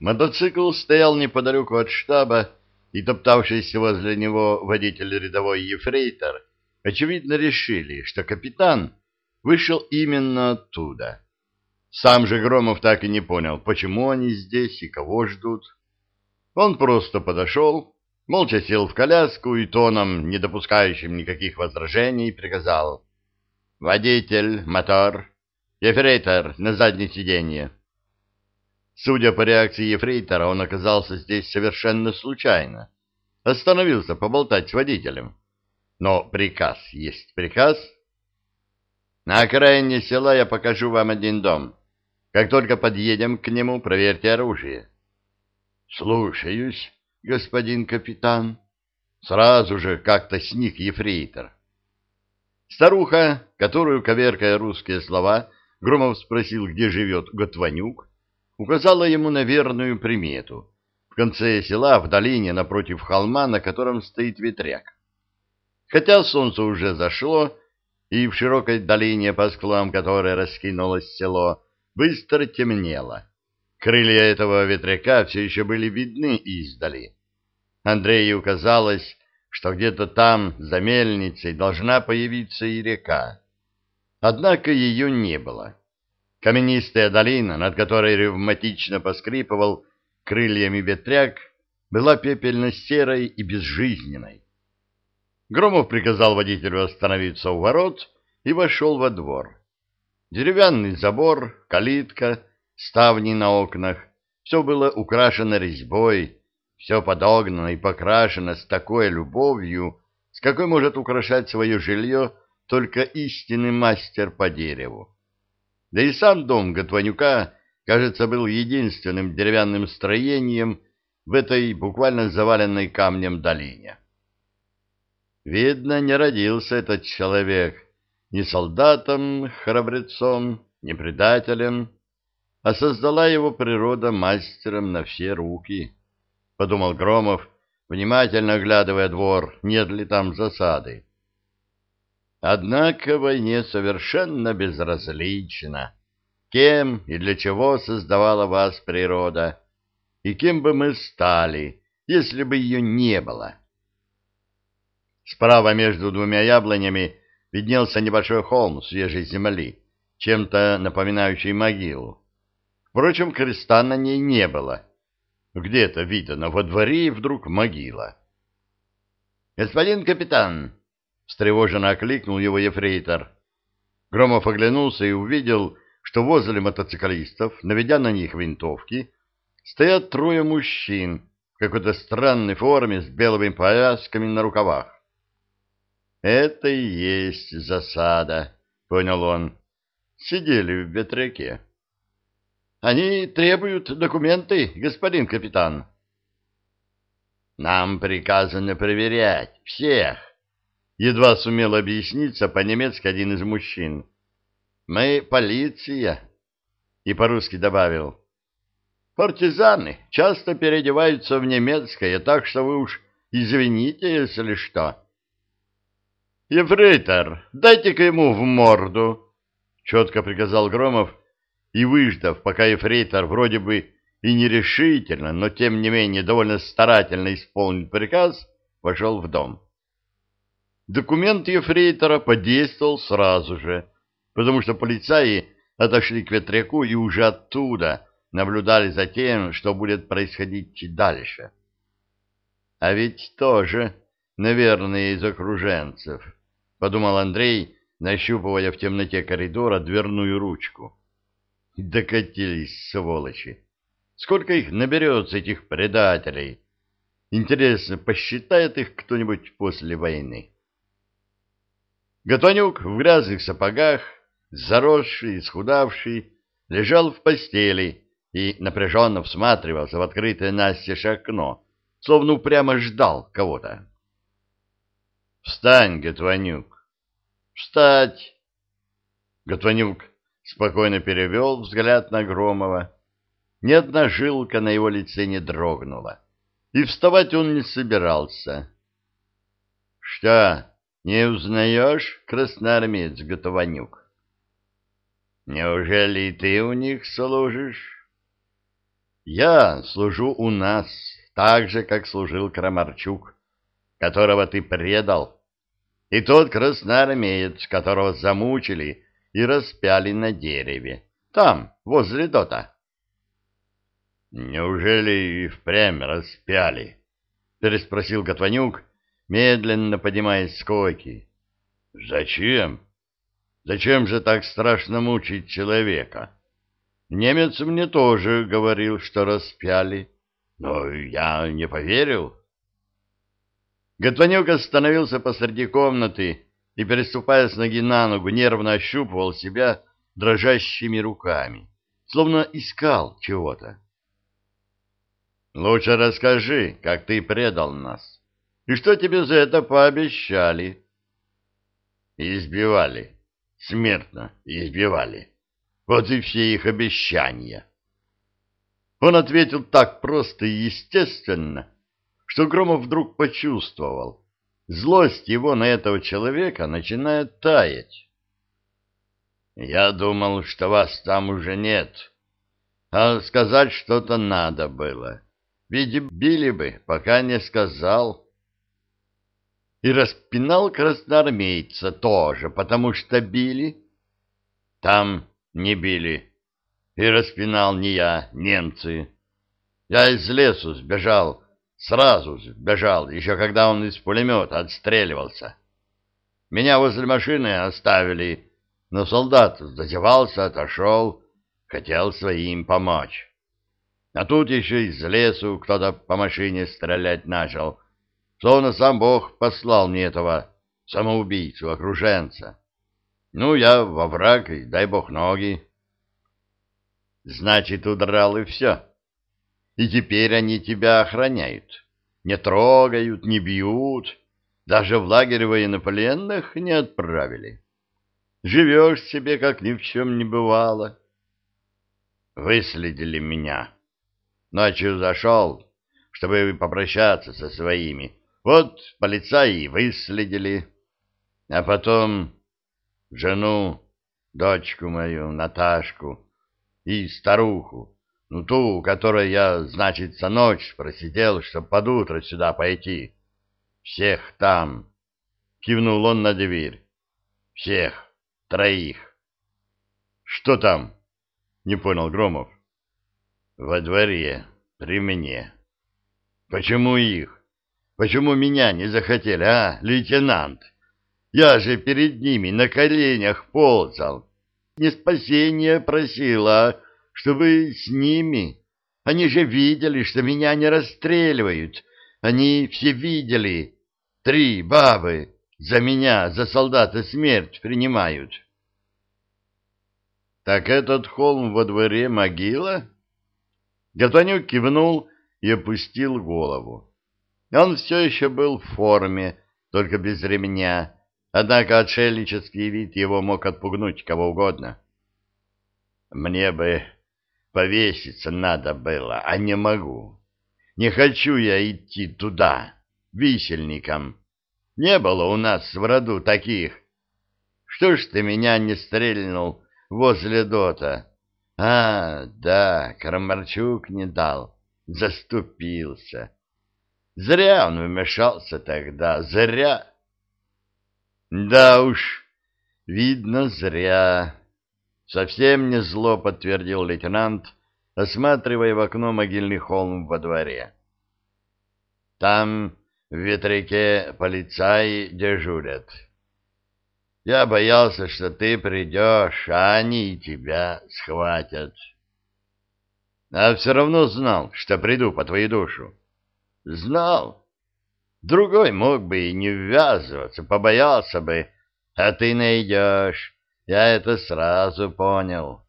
Мотоцикл стоял неподалеку от штаба, и топтавшийся возле него водитель рядовой ефрейтор, очевидно, решили, что капитан вышел именно оттуда. Сам же Громов так и не понял, почему они здесь и кого ждут. Он просто подошел, молча сел в коляску и тоном, не допускающим никаких возражений, приказал «Водитель, мотор, ефрейтор на заднее сиденье». Судя по реакции ефрейтора, он оказался здесь совершенно случайно. Остановился поболтать с водителем. Но приказ есть приказ. На окраине села я покажу вам один дом. Как только подъедем к нему, проверьте оружие. — Слушаюсь, господин капитан. Сразу же как-то сник ефрейтор. Старуха, которую, коверкая русские слова, Громов спросил, где живет Готванюк, указала ему на верную примету. В конце села, в долине, напротив холма, на котором стоит ветряк. Хотя солнце уже зашло, и в широкой долине, по склам которой раскинулось село, быстро темнело. Крылья этого ветряка все еще были видны издали. Андрею казалось, что где-то там, за мельницей, должна появиться и река. Однако ее не было. Каменистая долина, над которой ревматично поскрипывал крыльями ветряк, была пепельно-серой и безжизненной. Громов приказал водителю остановиться у ворот и вошел во двор. Деревянный забор, калитка, ставни на окнах — все было украшено резьбой, все подогнано и покрашено с такой любовью, с какой может украшать свое жилье только истинный мастер по дереву. Да и сам дом Готванюка, кажется, был единственным деревянным строением в этой буквально заваленной камнем долине. Видно, не родился этот человек ни солдатом, храбрецом, ни предателем, а создала его природа мастером на все руки, — подумал Громов, внимательно оглядывая двор, нет ли там засады. Однако войне совершенно безразлично, кем и для чего создавала вас природа, и кем бы мы стали, если бы ее не было. Справа между двумя яблонями виднелся небольшой холм свежей земли, чем-то напоминающий могилу. Впрочем, креста на ней не было. Где-то видно, во дворе вдруг могила. — Господин капитан, встревоженно окликнул его ефрейтор. Громов оглянулся и увидел, что возле мотоциклистов, наведя на них винтовки, стоят трое мужчин в какой-то странной форме с белыми повязками на рукавах. «Это и есть засада», — понял он. «Сидели в ветряке». «Они требуют документы, господин капитан». «Нам приказано проверять всех, Едва сумел объясниться по-немецки один из мужчин. «Мы полиция», и по-русски добавил. «Партизаны часто переодеваются в немецкое, так что вы уж извините, если что». «Ефрейтор, дайте-ка ему в морду!» — четко приказал Громов, и, выждав, пока ефрейтор вроде бы и нерешительно, но тем не менее довольно старательно исполнил приказ, вошел в дом. Документ ефрейтора подействовал сразу же, потому что полицаи отошли к ветряку и уже оттуда наблюдали за тем, что будет происходить дальше. А ведь тоже, наверное, из окруженцев, — подумал Андрей, нащупывая в темноте коридора дверную ручку. Докатились, сволочи! Сколько их наберется, этих предателей? Интересно, посчитает их кто-нибудь после войны? Готонюк в грязных сапогах, заросший, исхудавший, лежал в постели и напряженно всматривался в открытое настежь окно, словно упрямо ждал кого-то. «Встань, Готванюк!» «Встать!» Готванюк спокойно перевел взгляд на Громова. Ни одна жилка на его лице не дрогнула, и вставать он не собирался. «Что, не узнаешь, красноармеец Готованюк? Неужели ты у них служишь? Я служу у нас, так же, как служил Крамарчук, которого ты предал, и тот красноармеец, которого замучили и распяли на дереве, там, возле дота. «Неужели и впрямь распяли?» — переспросил Готванюк, медленно поднимаясь с койки. «Зачем? Зачем же так страшно мучить человека? Немец мне тоже говорил, что распяли, но я не поверил». Готванюк остановился посреди комнаты и, переступая с ноги на ногу, нервно ощупывал себя дрожащими руками, словно искал чего-то. Лучше расскажи, как ты предал нас. И что тебе за это пообещали? Избивали. Смертно избивали. Вот и все их обещания. Он ответил так просто и естественно, что Громов вдруг почувствовал. Злость его на этого человека начинает таять. Я думал, что вас там уже нет, а сказать что-то надо было. Ведь били бы, пока не сказал. И распинал красноармейца тоже, потому что били. Там не били. И распинал не я, немцы. Я из лесу сбежал, сразу сбежал, еще когда он из пулемета отстреливался. Меня возле машины оставили, но солдат зазевался, отошел, хотел своим помочь. А тут еще из лесу кто-то по машине стрелять начал. Словно сам Бог послал мне этого самоубийцу, окруженца. Ну, я во враг, и дай Бог ноги. Значит, удрал и все. И теперь они тебя охраняют. Не трогают, не бьют. Даже в лагерь военнопленных не отправили. Живешь себе, как ни в чем не бывало. Выследили меня. Ночью зашел, чтобы попрощаться со своими. Вот полицаи выследили. А потом жену, дочку мою, Наташку и старуху, ну ту, которой я, значит, за ночь просидел, чтоб под утро сюда пойти. Всех там. Кивнул он на дверь. Всех. Троих. Что там? Не понял Громов. Во дворе, при мне. Почему их? Почему меня не захотели, а, лейтенант? Я же перед ними на коленях ползал. Не спасения просил, а чтобы с ними. Они же видели, что меня не расстреливают. Они все видели. Три бабы за меня, за солдата смерть принимают. Так этот холм во дворе могила? Гатанюк кивнул и опустил голову. Он все еще был в форме, только без ремня, однако отшельнический вид его мог отпугнуть кого угодно. «Мне бы повеситься надо было, а не могу. Не хочу я идти туда, висельником. Не было у нас в роду таких. Что ж ты меня не стрельнул возле дота?» А, да, Крамарчук не дал, заступился. Зря он вмешался тогда, зря. Да уж, видно, зря. Совсем не зло, подтвердил лейтенант, осматривая в окно могильный холм во дворе. Там в ветряке полицаи дежурят. Я боялся, что ты придешь, а они и тебя схватят. А все равно знал, что приду по твою душу. Знал. Другой мог бы и не ввязываться, побоялся бы, а ты найдешь. Я это сразу понял.